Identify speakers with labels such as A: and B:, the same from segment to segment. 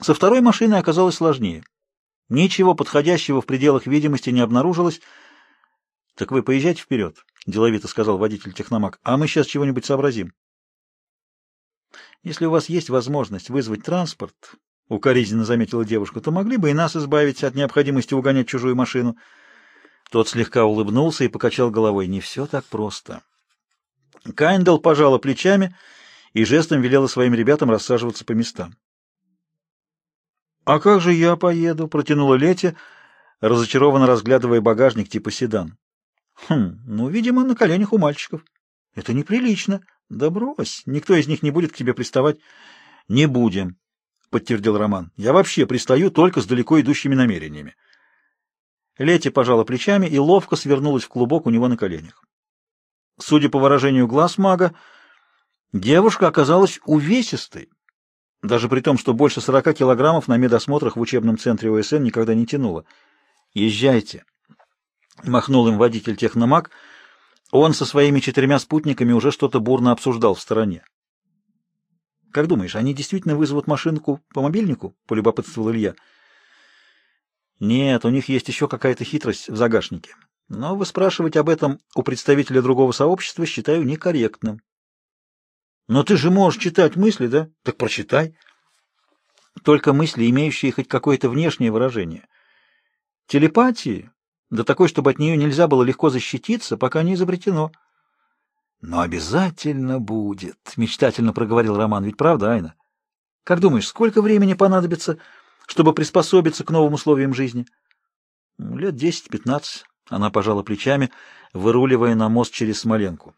A: Со второй машиной оказалось сложнее. Ничего подходящего в пределах видимости не обнаружилось. — Так вы поезжайте вперед, — деловито сказал водитель техномаг, — а мы сейчас чего-нибудь сообразим. — Если у вас есть возможность вызвать транспорт, — укоризненно заметила девушка, — то могли бы и нас избавить от необходимости угонять чужую машину. Тот слегка улыбнулся и покачал головой. Не все так просто. Кайндал пожала плечами и жестом велела своим ребятам рассаживаться по местам. «А как же я поеду?» — протянула Лети, разочарованно разглядывая багажник типа седан. «Хм, ну, видимо, на коленях у мальчиков. Это неприлично. Да брось, никто из них не будет к тебе приставать». «Не будем», — подтвердил Роман. «Я вообще пристаю только с далеко идущими намерениями». Лети пожала плечами и ловко свернулась в клубок у него на коленях. Судя по выражению глаз мага, девушка оказалась увесистой, даже при том, что больше 40 килограммов на медосмотрах в учебном центре ОСН никогда не тянуло. «Езжайте», — махнул им водитель техномаг. Он со своими четырьмя спутниками уже что-то бурно обсуждал в стороне. «Как думаешь, они действительно вызовут машинку по мобильнику?» — полюбопытствовал Илья. «Нет, у них есть еще какая-то хитрость в загашнике. Но выспрашивать об этом у представителя другого сообщества считаю некорректным». Но ты же можешь читать мысли, да? Так прочитай. Только мысли, имеющие хоть какое-то внешнее выражение. Телепатии, да такой, чтобы от нее нельзя было легко защититься, пока не изобретено. Но обязательно будет, мечтательно проговорил Роман. Ведь правда, Айна? Как думаешь, сколько времени понадобится, чтобы приспособиться к новым условиям жизни? Лет десять-пятнадцать. Она пожала плечами, выруливая на мост через Смоленку.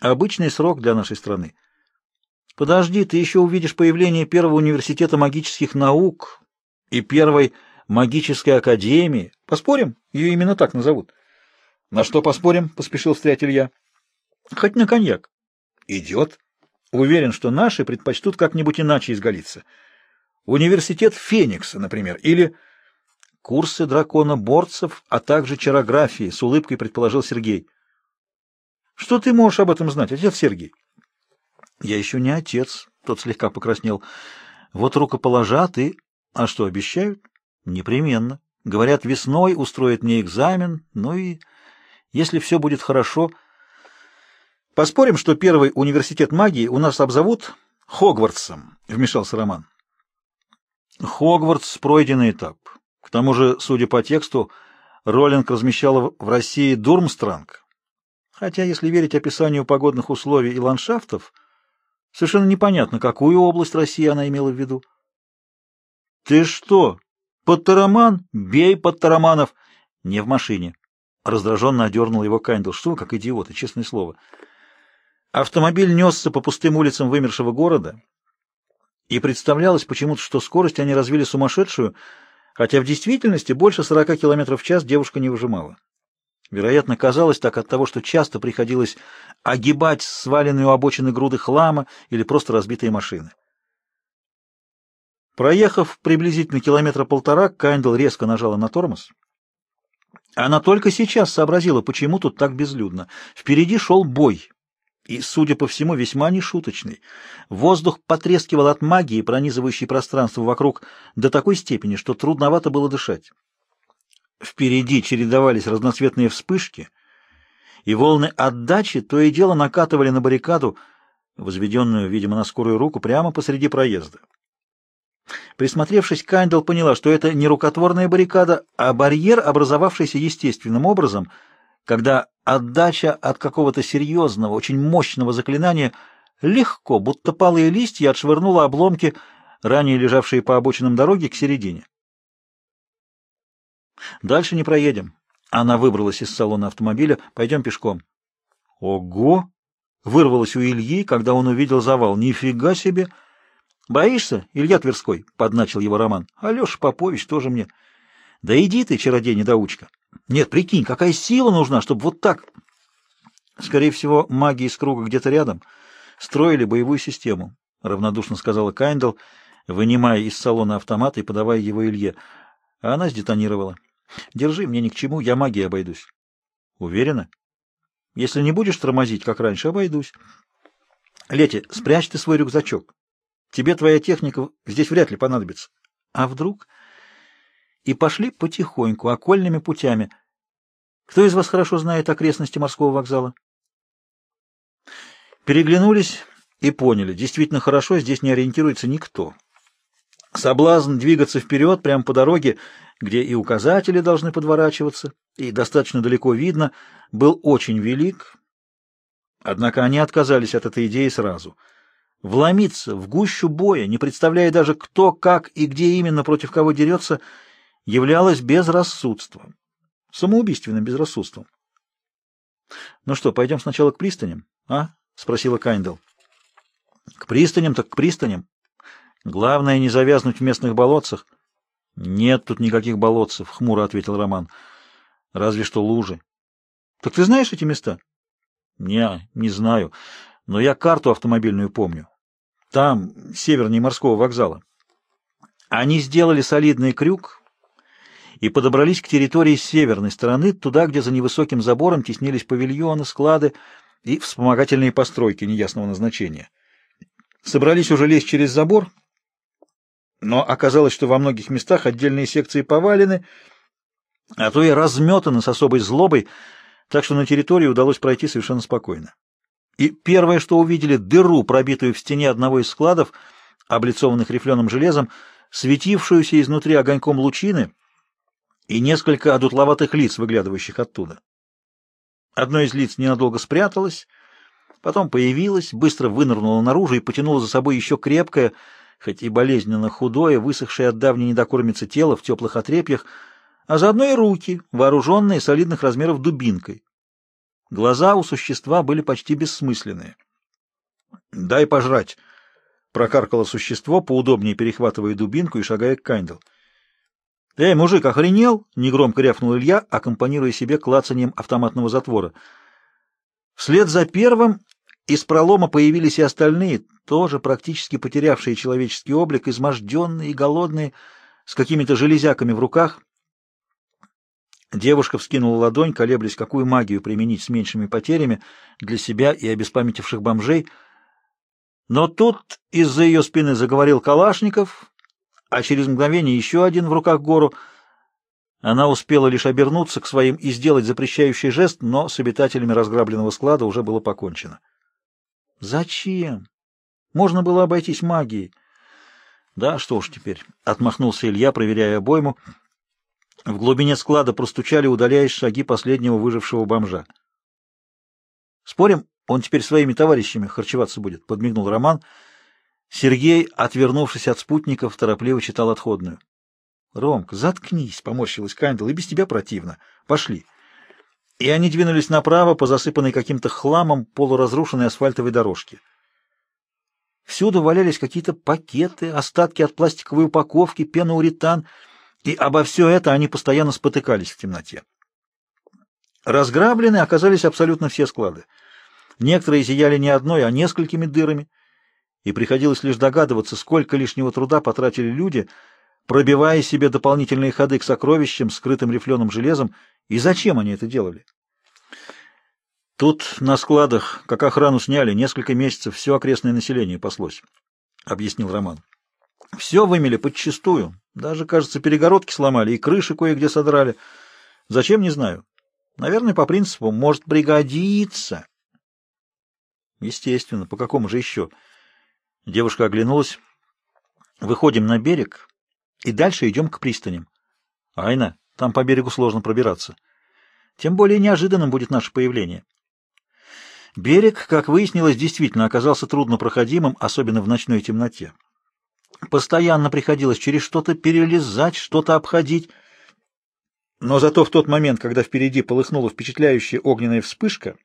A: Обычный срок для нашей страны. Подожди, ты еще увидишь появление первого университета магических наук и первой магической академии. Поспорим? Ее именно так назовут. На что поспорим? Поспешил встрять Илья. Хоть на коньяк. Идет. Уверен, что наши предпочтут как-нибудь иначе изгалиться. Университет Феникса, например, или курсы дракона-борцев, а также чарографии, с улыбкой предположил Сергей. Что ты можешь об этом знать, отец Сергей? Я еще не отец, тот слегка покраснел. Вот рукоположат и... А что, обещают? Непременно. Говорят, весной устроят мне экзамен, ну и... Если все будет хорошо... Поспорим, что первый университет магии у нас обзовут Хогвартсом, вмешался Роман. Хогвартс — пройденный этап. К тому же, судя по тексту, Роллинг размещала в России Дурмстранг, Хотя, если верить описанию погодных условий и ландшафтов, совершенно непонятно, какую область России она имела в виду. — Ты что, Подтараман? Бей Подтараманов! — Не в машине. Раздраженно одернул его Кайндл. Что как идиоты, честное слово. Автомобиль несся по пустым улицам вымершего города, и представлялось почему-то, что скорость они развили сумасшедшую, хотя в действительности больше 40 км в час девушка не выжимала. Вероятно, казалось так от того, что часто приходилось огибать сваленные у обочины груды хлама или просто разбитые машины. Проехав приблизительно километра полтора, Кайндл резко нажала на тормоз. Она только сейчас сообразила, почему тут так безлюдно. Впереди шел бой, и, судя по всему, весьма нешуточный. Воздух потрескивал от магии, пронизывающей пространство вокруг до такой степени, что трудновато было дышать. Впереди чередовались разноцветные вспышки, и волны отдачи то и дело накатывали на баррикаду, возведенную, видимо, на скорую руку, прямо посреди проезда. Присмотревшись, Кайндл поняла, что это не рукотворная баррикада, а барьер, образовавшийся естественным образом, когда отдача от какого-то серьезного, очень мощного заклинания легко, будто палые листья, отшвырнула обломки, ранее лежавшие по обочинам дороги, к середине. Дальше не проедем. Она выбралась из салона автомобиля. Пойдем пешком. Ого! Вырвалось у Ильи, когда он увидел завал. Нифига себе! Боишься, Илья Тверской? Подначил его Роман. Алеша Попович тоже мне. Да иди ты, чародей-недоучка. Нет, прикинь, какая сила нужна, чтобы вот так... Скорее всего, маги из круга где-то рядом строили боевую систему, равнодушно сказала Кайндл, вынимая из салона автомат и подавая его Илье. А она сдетонировала. Держи, мне ни к чему, я магией обойдусь. Уверена? Если не будешь тормозить, как раньше, обойдусь. Лети, спрячь ты свой рюкзачок. Тебе твоя техника здесь вряд ли понадобится. А вдруг? И пошли потихоньку, окольными путями. Кто из вас хорошо знает окрестности морского вокзала? Переглянулись и поняли, действительно хорошо здесь не ориентируется никто. Соблазн двигаться вперед прямо по дороге, где и указатели должны подворачиваться, и достаточно далеко видно, был очень велик. Однако они отказались от этой идеи сразу. Вломиться в гущу боя, не представляя даже кто, как и где именно против кого дерется, являлось безрассудством. Самоубийственным безрассудством. «Ну что, пойдем сначала к пристаням, а?» — спросила Кайндл. «К пристаням так к пристаням. Главное, не завязнуть в местных болотцах». «Нет тут никаких болотцев», — хмуро ответил Роман. «Разве что лужи». «Так ты знаешь эти места?» «Не, не знаю, но я карту автомобильную помню. Там, севернее морского вокзала». Они сделали солидный крюк и подобрались к территории северной стороны, туда, где за невысоким забором теснились павильоны, склады и вспомогательные постройки неясного назначения. Собрались уже лезть через забор, но оказалось, что во многих местах отдельные секции повалены, а то и разметаны с особой злобой, так что на территории удалось пройти совершенно спокойно. И первое, что увидели, дыру, пробитую в стене одного из складов, облицованных рифленым железом, светившуюся изнутри огоньком лучины и несколько одутловатых лиц, выглядывающих оттуда. Одно из лиц ненадолго спряталось, потом появилось, быстро вынырнуло наружу и потянуло за собой еще крепкое, хоть и болезненно худое, высохшее от давней недокормицы тело в теплых отрепьях, а заодно и руки, вооруженные солидных размеров дубинкой. Глаза у существа были почти бессмысленные. «Дай пожрать!» — прокаркало существо, поудобнее перехватывая дубинку и шагая к Кайндл. «Эй, мужик, охренел?» — негромко рявкнул Илья, аккомпанируя себе клацанием автоматного затвора. Вслед за первым из пролома появились и остальные, тоже практически потерявшие человеческий облик, изможденные и голодные, с какими-то железяками в руках. Девушка вскинула ладонь, колеблясь, какую магию применить с меньшими потерями для себя и обеспамятивших бомжей. Но тут из-за ее спины заговорил Калашников, а через мгновение еще один в руках гору. Она успела лишь обернуться к своим и сделать запрещающий жест, но с обитателями разграбленного склада уже было покончено. Зачем? Можно было обойтись магией. Да, что ж теперь, отмахнулся Илья, проверяя обойму. В глубине склада простучали, удаляясь шаги последнего выжившего бомжа. Спорим, он теперь своими товарищами харчеваться будет, подмигнул Роман. Сергей, отвернувшись от спутников, торопливо читал отходную. Ромка, заткнись, поморщилась Кандел, и без тебя противно. Пошли и они двинулись направо по засыпанной каким-то хламом полуразрушенной асфальтовой дорожке. Всюду валялись какие-то пакеты, остатки от пластиковой упаковки, пеноуретан, и обо все это они постоянно спотыкались в темноте. Разграблены оказались абсолютно все склады. Некоторые зияли не одной, а несколькими дырами, и приходилось лишь догадываться, сколько лишнего труда потратили люди, пробивая себе дополнительные ходы к сокровищам, скрытым рифленым железом, и зачем они это делали? Тут на складах, как охрану сняли, несколько месяцев все окрестное население паслось, — объяснил Роман. Все вымели подчистую. Даже, кажется, перегородки сломали и крыши кое-где содрали. Зачем, не знаю. Наверное, по принципу «может пригодиться». Естественно, по какому же еще? Девушка оглянулась. Выходим на берег и дальше идем к пристаням. Айна, там по берегу сложно пробираться. Тем более неожиданным будет наше появление. Берег, как выяснилось, действительно оказался труднопроходимым, особенно в ночной темноте. Постоянно приходилось через что-то перелезать, что-то обходить. Но зато в тот момент, когда впереди полыхнула впечатляющая огненная вспышка,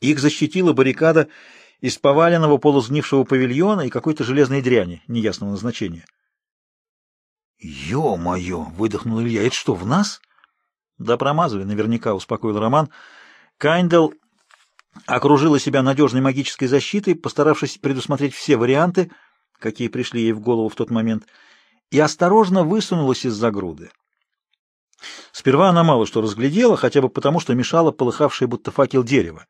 A: их защитила баррикада из поваленного полусгнившего павильона и какой-то железной дряни неясного назначения. «Ё-моё!» — выдохнул Илья. «Это что, в нас?» «Да промазали, наверняка», — успокоил Роман. Кайндл окружила себя надежной магической защитой, постаравшись предусмотреть все варианты, какие пришли ей в голову в тот момент, и осторожно высунулась из-за груды. Сперва она мало что разглядела, хотя бы потому, что мешало полыхавшее будто факел дерево.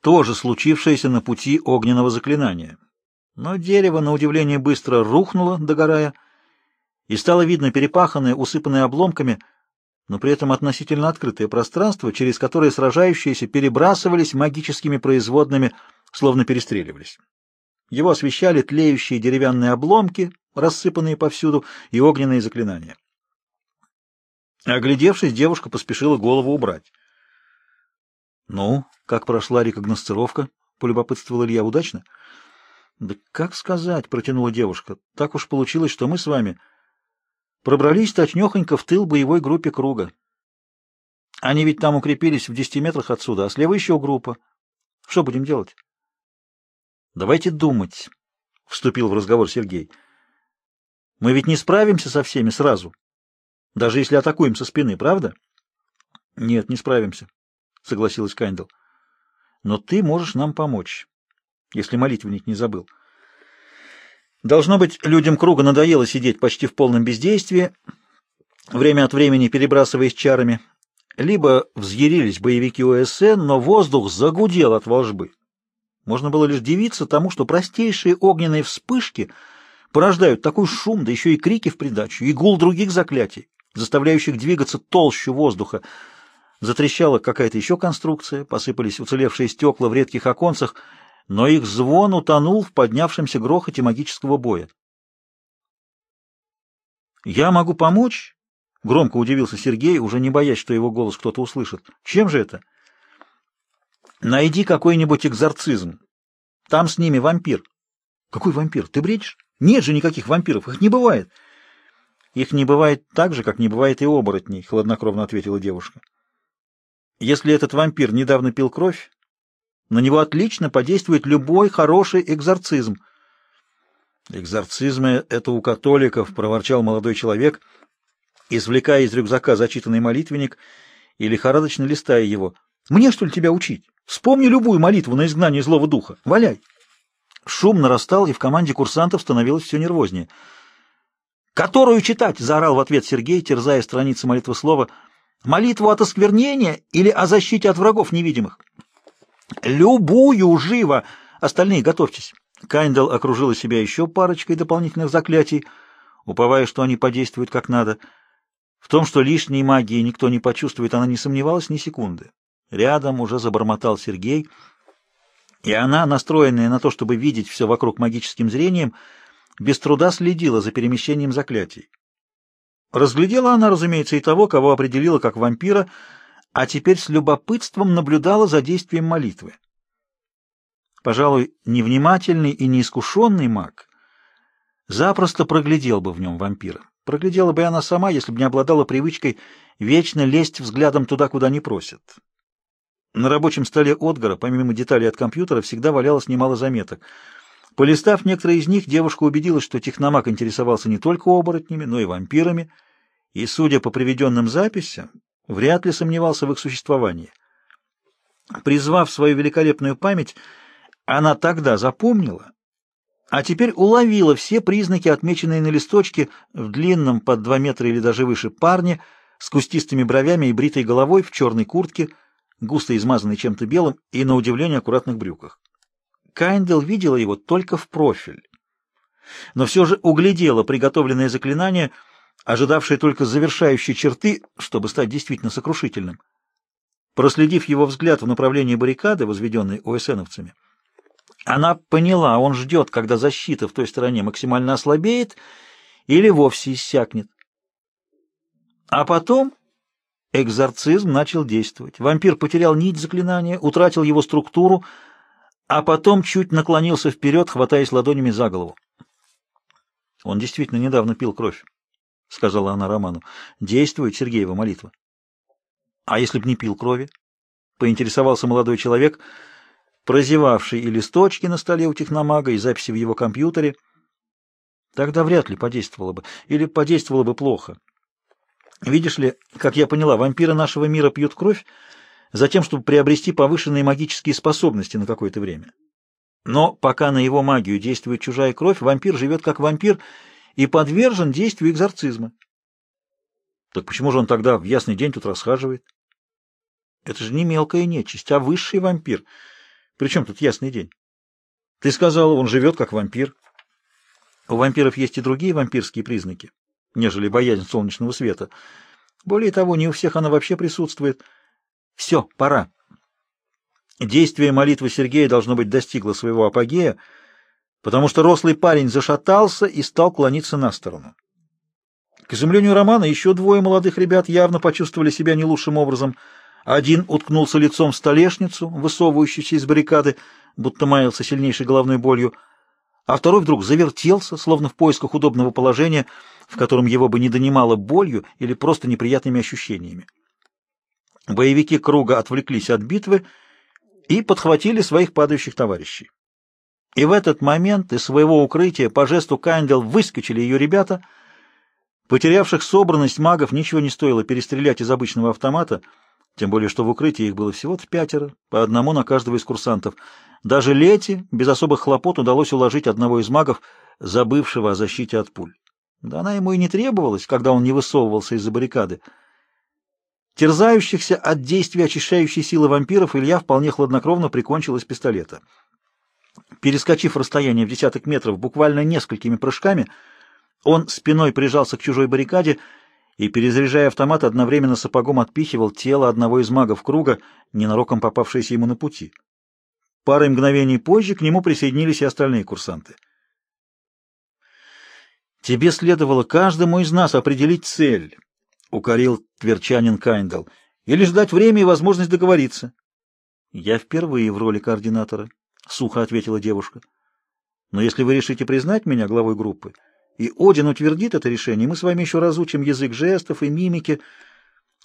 A: То же случившееся на пути огненного заклинания. Но дерево, на удивление, быстро рухнуло, догорая, и стало видно перепаханное, усыпанное обломками, но при этом относительно открытое пространство, через которое сражающиеся перебрасывались магическими производными, словно перестреливались. Его освещали тлеющие деревянные обломки, рассыпанные повсюду, и огненные заклинания. Оглядевшись, девушка поспешила голову убрать. — Ну, как прошла рекогносцировка? — полюбопытствовал Илья. — Удачно? — Да как сказать, — протянула девушка. — Так уж получилось, что мы с вами пробрались точнехонько в тыл боевой группе круга. Они ведь там укрепились в десяти метрах отсюда, а слева еще группа. Что будем делать? — Давайте думать, — вступил в разговор Сергей. — Мы ведь не справимся со всеми сразу. — даже если атакуем со спины, правда? Нет, не справимся, согласилась Кайндл. Но ты можешь нам помочь, если молитвенник не забыл. Должно быть, людям круга надоело сидеть почти в полном бездействии, время от времени перебрасываясь чарами. Либо взъярились боевики ОСН, но воздух загудел от волжбы. Можно было лишь дивиться тому, что простейшие огненные вспышки порождают такой шум, да еще и крики в придачу, и гул других заклятий заставляющих двигаться толщу воздуха. Затрещала какая-то еще конструкция, посыпались уцелевшие стекла в редких оконцах, но их звон утонул в поднявшемся грохоте магического боя. «Я могу помочь?» — громко удивился Сергей, уже не боясь, что его голос кто-то услышит. «Чем же это?» «Найди какой-нибудь экзорцизм. Там с ними вампир». «Какой вампир? Ты бредишь? Нет же никаких вампиров, их не бывает». Их не бывает так же, как не бывает и оборотней, — хладнокровно ответила девушка. Если этот вампир недавно пил кровь, на него отлично подействует любой хороший экзорцизм. Экзорцизмы — это у католиков, — проворчал молодой человек, извлекая из рюкзака зачитанный молитвенник и лихорадочно листая его. Мне, что ли, тебя учить? Вспомни любую молитву на изгнание злого духа. Валяй! Шум нарастал, и в команде курсантов становилось все нервознее — «Которую читать?» — заорал в ответ Сергей, терзая страницы молитвы слова. «Молитву от осквернения или о защите от врагов невидимых?» «Любую, живо! Остальные готовьтесь!» Кайндал окружила себя еще парочкой дополнительных заклятий, уповая, что они подействуют как надо. В том, что лишней магии никто не почувствует, она не сомневалась ни секунды. Рядом уже забормотал Сергей, и она, настроенная на то, чтобы видеть все вокруг магическим зрением, — без труда следила за перемещением заклятий. Разглядела она, разумеется, и того, кого определила как вампира, а теперь с любопытством наблюдала за действием молитвы. Пожалуй, невнимательный и неискушенный маг запросто проглядел бы в нем вампира. Проглядела бы она сама, если бы не обладала привычкой вечно лезть взглядом туда, куда не просят. На рабочем столе Отгара, помимо деталей от компьютера, всегда валялось немало заметок — Полистав некоторые из них, девушка убедилась, что техномаг интересовался не только оборотнями, но и вампирами, и, судя по приведенным записям, вряд ли сомневался в их существовании. Призвав свою великолепную память, она тогда запомнила, а теперь уловила все признаки, отмеченные на листочке в длинном под два метра или даже выше парне с кустистыми бровями и бритой головой в черной куртке, густо измазанной чем-то белым и, на удивление, аккуратных брюках. Кайндел видела его только в профиль, но все же углядела приготовленное заклинание, ожидавшее только завершающей черты, чтобы стать действительно сокрушительным. Проследив его взгляд в направлении баррикады, возведенной ОСНовцами, она поняла, он ждет, когда защита в той стороне максимально ослабеет или вовсе иссякнет. А потом экзорцизм начал действовать. Вампир потерял нить заклинания, утратил его структуру, а потом чуть наклонился вперед, хватаясь ладонями за голову. «Он действительно недавно пил кровь», — сказала она Роману. «Действует Сергеева молитва». «А если б не пил крови?» — поинтересовался молодой человек, прозевавший и листочки на столе у техномага, и записи в его компьютере. Тогда вряд ли подействовало бы, или подействовало бы плохо. Видишь ли, как я поняла, вампиры нашего мира пьют кровь, затем, чтобы приобрести повышенные магические способности на какое-то время. Но пока на его магию действует чужая кровь, вампир живет как вампир и подвержен действию экзорцизма. Так почему же он тогда в ясный день тут расхаживает? Это же не мелкая нечисть, а высший вампир. Причем тут ясный день? Ты сказал, он живет как вампир. У вампиров есть и другие вампирские признаки, нежели боязнь солнечного света. Более того, не у всех она вообще присутствует. Все, пора. Действие молитвы Сергея должно быть достигло своего апогея, потому что рослый парень зашатался и стал клониться на сторону. К изумлению Романа еще двое молодых ребят явно почувствовали себя не лучшим образом. Один уткнулся лицом в столешницу, высовывающуюся из баррикады, будто маялся сильнейшей головной болью, а второй вдруг завертелся, словно в поисках удобного положения, в котором его бы не донимало болью или просто неприятными ощущениями. Боевики круга отвлеклись от битвы и подхватили своих падающих товарищей. И в этот момент из своего укрытия по жесту Кайндел выскочили ее ребята. Потерявших собранность магов ничего не стоило перестрелять из обычного автомата, тем более что в укрытии их было всего-то пятеро, по одному на каждого из курсантов. Даже Лети без особых хлопот удалось уложить одного из магов, забывшего о защите от пуль. Да она ему и не требовалась, когда он не высовывался из-за баррикады. Терзающихся от действия очищающей силы вампиров Илья вполне хладнокровно прикончил из пистолета. Перескочив расстояние в десяток метров буквально несколькими прыжками, он спиной прижался к чужой баррикаде и, перезаряжая автомат, одновременно сапогом отпихивал тело одного из магов круга, ненароком попавшееся ему на пути. Парой мгновений позже к нему присоединились и остальные курсанты. «Тебе следовало каждому из нас определить цель», — укорил тверчанин Кайндал, — «или ждать время и возможность договориться». «Я впервые в роли координатора», — сухо ответила девушка. «Но если вы решите признать меня главой группы, и Один утвердит это решение, мы с вами еще разучим язык жестов и мимики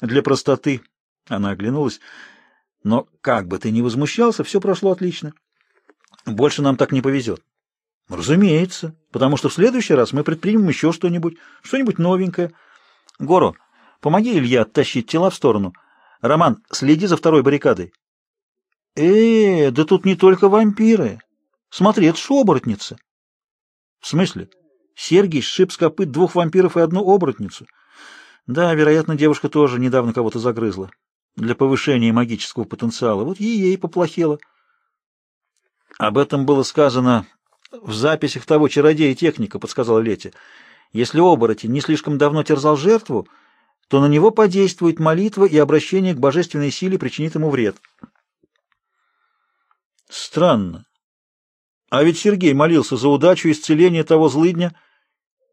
A: для простоты». Она оглянулась. «Но как бы ты ни возмущался, все прошло отлично. Больше нам так не повезет». «Разумеется, потому что в следующий раз мы предпримем еще что-нибудь, что-нибудь новенькое. Горо, помоги Илье оттащить тела в сторону. Роман, следи за второй баррикадой». Э, да тут не только вампиры. Смотри, это ж оборотница. В смысле? Сергий сшиб с копыт двух вампиров и одну оборотницу. Да, вероятно, девушка тоже недавно кого-то загрызла. Для повышения магического потенциала. Вот ей и поплохело. Об этом было сказано в записях того чародея-техника, подсказала Летя. Если оборотень не слишком давно терзал жертву, то на него подействует молитва и обращение к божественной силе причинит ему вред. Странно. А ведь Сергей молился за удачу исцеления того злыдня,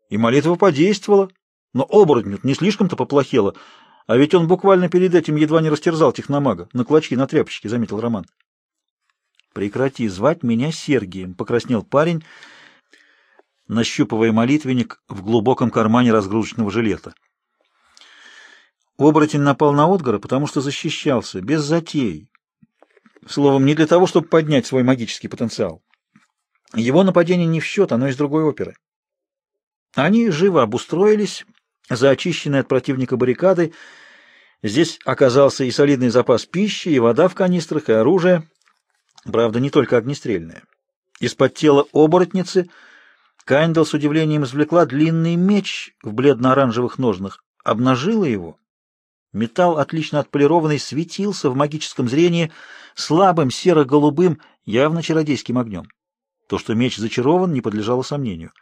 A: и молитва подействовала. Но оборотню не слишком-то поплохело, а ведь он буквально перед этим едва не растерзал техномага, на клочки, на тряпочки, — заметил Роман. «Прекрати звать меня Сергием», — покраснел парень, нащупывая молитвенник в глубоком кармане разгрузочного жилета. Оборотень напал на Отгора, потому что защищался, без затей, Словом, не для того, чтобы поднять свой магический потенциал. Его нападение не в счет, оно из другой оперы. Они живо обустроились за очищенной от противника баррикадой. Здесь оказался и солидный запас пищи, и вода в канистрах, и оружие. Правда, не только огнестрельное. Из-под тела оборотницы Кайндал с удивлением извлекла длинный меч в бледно-оранжевых ножнах, обнажила его Металл, отлично отполированный, светился в магическом зрении слабым серо-голубым, явно чародейским огнем. То, что меч зачарован, не подлежало сомнению.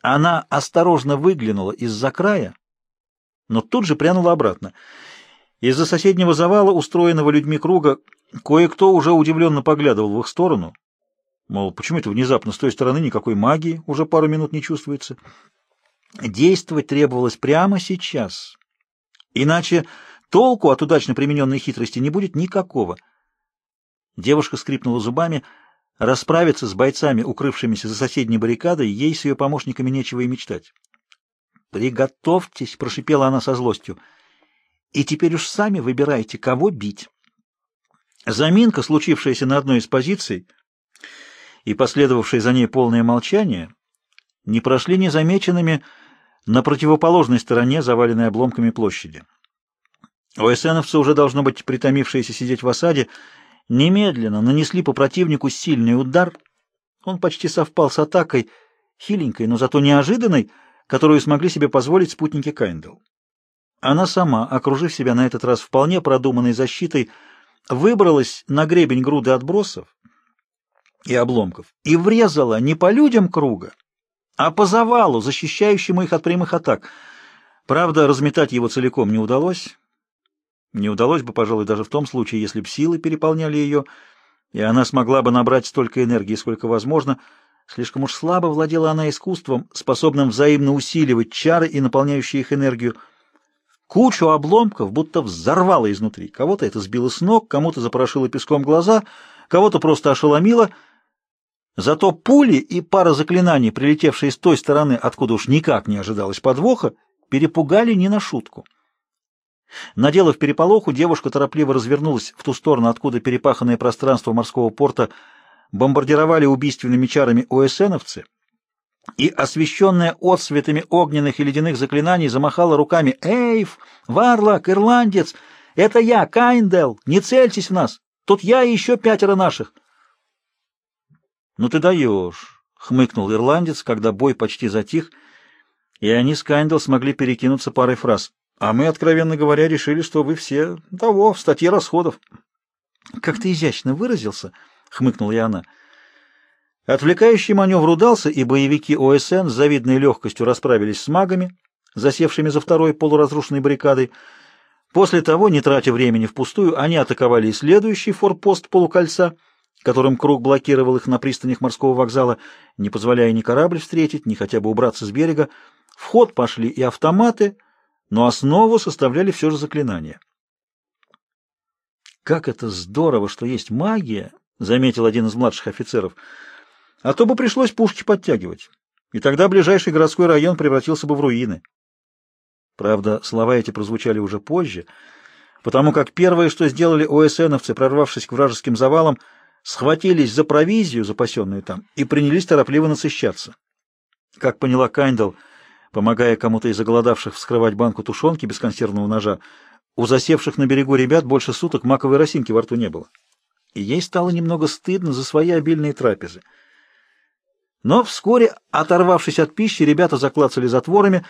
A: Она осторожно выглянула из-за края, но тут же прянула обратно. Из-за соседнего завала, устроенного людьми круга, кое-кто уже удивленно поглядывал в их сторону. Мол, почему это внезапно с той стороны никакой магии уже пару минут не чувствуется? Действовать требовалось прямо сейчас. Иначе толку от удачно примененной хитрости не будет никакого. Девушка скрипнула зубами. Расправиться с бойцами, укрывшимися за соседней баррикадой, ей с ее помощниками нечего и мечтать. «Приготовьтесь!» — прошипела она со злостью. «И теперь уж сами выбирайте, кого бить». Заминка, случившаяся на одной из позиций, и последовавшее за ней полное молчание, не прошли незамеченными на противоположной стороне, заваленной обломками площади. ОСНовцы, уже должно быть притомившиеся сидеть в осаде, немедленно нанесли по противнику сильный удар. Он почти совпал с атакой, хиленькой, но зато неожиданной, которую смогли себе позволить спутники Кайндл. Она сама, окружив себя на этот раз вполне продуманной защитой, выбралась на гребень груды отбросов и обломков и врезала не по людям круга, а по завалу, защищающему их от прямых атак. Правда, разметать его целиком не удалось. Не удалось бы, пожалуй, даже в том случае, если б силы переполняли ее, и она смогла бы набрать столько энергии, сколько возможно. Слишком уж слабо владела она искусством, способным взаимно усиливать чары и наполняющие их энергию. Кучу обломков будто взорвало изнутри. Кого-то это сбило с ног, кому-то запорошило песком глаза, кого-то просто ошеломило. Зато пули и пара заклинаний, прилетевшие с той стороны, откуда уж никак не ожидалось подвоха, перепугали не на шутку. Наделав переполоху, девушка торопливо развернулась в ту сторону, откуда перепаханное пространство морского порта бомбардировали убийственными чарами ОСНовцы, и, освещенная отсветами огненных и ледяных заклинаний, замахала руками «Эйв! Варлок! Ирландец! Это я, Кайндел! Не цельтесь в нас! Тут я и еще пятеро наших!» «Ну ты даешь!» — хмыкнул ирландец, когда бой почти затих, и они с Кайндел смогли перекинуться парой фраз. А мы, откровенно говоря, решили, что вы все того, в статье расходов. — Как ты изящно выразился, — хмыкнула я она. Отвлекающий маневр удался, и боевики ОСН с завидной легкостью расправились с магами, засевшими за второй полуразрушенной баррикадой. После того, не тратя времени впустую, они атаковали и следующий форпост полукольца, которым круг блокировал их на пристанях морского вокзала, не позволяя ни корабль встретить, ни хотя бы убраться с берега. В ход пошли и автоматы — но основу составляли все же заклинания. «Как это здорово, что есть магия!» — заметил один из младших офицеров. «А то бы пришлось пушки подтягивать, и тогда ближайший городской район превратился бы в руины». Правда, слова эти прозвучали уже позже, потому как первое, что сделали ОСНовцы, прорвавшись к вражеским завалам, схватились за провизию, запасенную там, и принялись торопливо насыщаться. Как поняла Кайндл, помогая кому-то из оголодавших вскрывать банку тушенки без консервного ножа, у засевших на берегу ребят больше суток маковой росинки во рту не было. И ей стало немного стыдно за свои обильные трапезы. Но вскоре, оторвавшись от пищи, ребята заклацали затворами,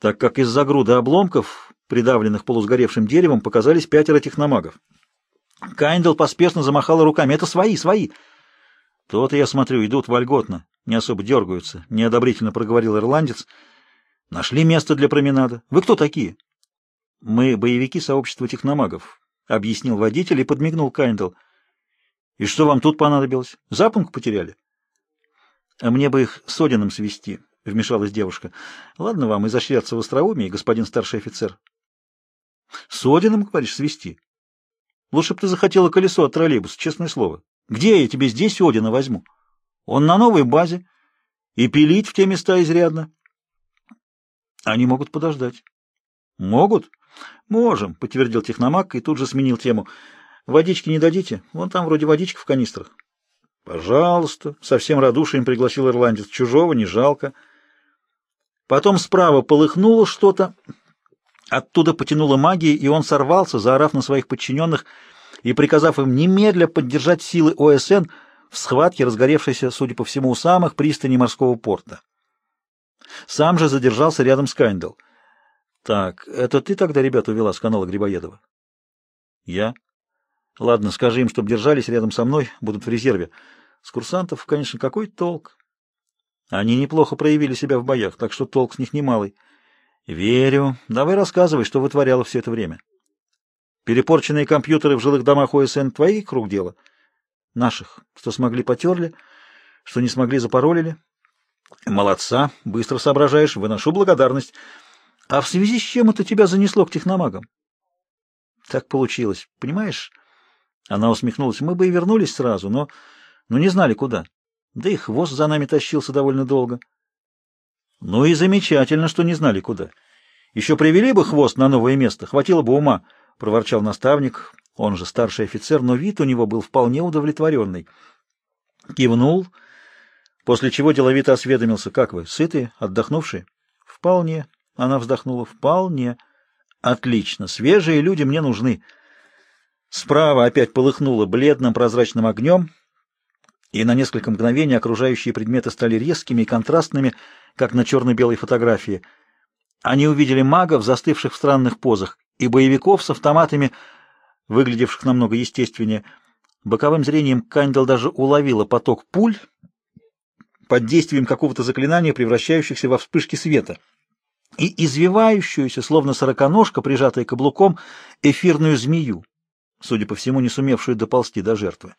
A: так как из-за груды обломков, придавленных полусгоревшим деревом, показались пятеро техномагов. Кайндл поспешно замахала руками. «Это свои, свои!» «То-то, я смотрю, идут вольготно, не особо дергаются», — неодобрительно проговорил ирландец — Нашли место для променада. Вы кто такие? Мы боевики сообщества техномагов, объяснил водитель и подмигнул Кайндл. И что вам тут понадобилось? Запонку потеряли? А мне бы их с Одином свести, вмешалась девушка. Ладно вам изощряться в остроумии, господин старший офицер. С Одином, говоришь, свести? Лучше бы ты захотела колесо от троллейбуса, честное слово. Где я тебе здесь Одина возьму? Он на новой базе. И пилить в те места изрядно. Они могут подождать. Могут? Можем, подтвердил техномаг и тут же сменил тему. Водички не дадите? Вон там вроде водичка в канистрах. Пожалуйста, совсем радушием пригласил ирландец. Чужого не жалко. Потом справа полыхнуло что-то. Оттуда потянуло магией, и он сорвался, заорав на своих подчиненных и приказав им немедля поддержать силы ОСН в схватке, разгоревшейся, судя по всему, у самых пристаней морского порта. Сам же задержался рядом с Кайндл. «Так, это ты тогда ребят увела с канала Грибоедова?» «Я?» «Ладно, скажи им, чтобы держались рядом со мной, будут в резерве. С курсантов, конечно, какой толк?» «Они неплохо проявили себя в боях, так что толк с них немалый». «Верю. Давай рассказывай, что вытворяло все это время». «Перепорченные компьютеры в жилых домах ОСН — твои круг дела?» «Наших. Что смогли, потерли, что не смогли, запаролили». Молодца, быстро соображаешь, выношу благодарность. А в связи с чем это тебя занесло к техномагам? Так получилось, понимаешь? Она усмехнулась. Мы бы и вернулись сразу, но, но не знали куда. Да и хвост за нами тащился довольно долго. Ну и замечательно, что не знали куда. Еще привели бы хвост на новое место, хватило бы ума, — проворчал наставник, он же старший офицер, но вид у него был вполне удовлетворенный. Кивнул — После чего деловито осведомился. «Как вы? Сытые? Отдохнувшие?» «Вполне». Она вздохнула. «Вполне». «Отлично. Свежие люди мне нужны». Справа опять полыхнуло бледным прозрачным огнем, и на несколько мгновений окружающие предметы стали резкими и контрастными, как на черно-белой фотографии. Они увидели магов, застывших в странных позах, и боевиков с автоматами, выглядевших намного естественнее. Боковым зрением Кандел даже уловила поток пуль под действием какого-то заклинания, превращающихся во вспышки света, и извивающуюся, словно сороконожка, прижатая каблуком, эфирную змею, судя по всему, не сумевшую доползти до жертвы.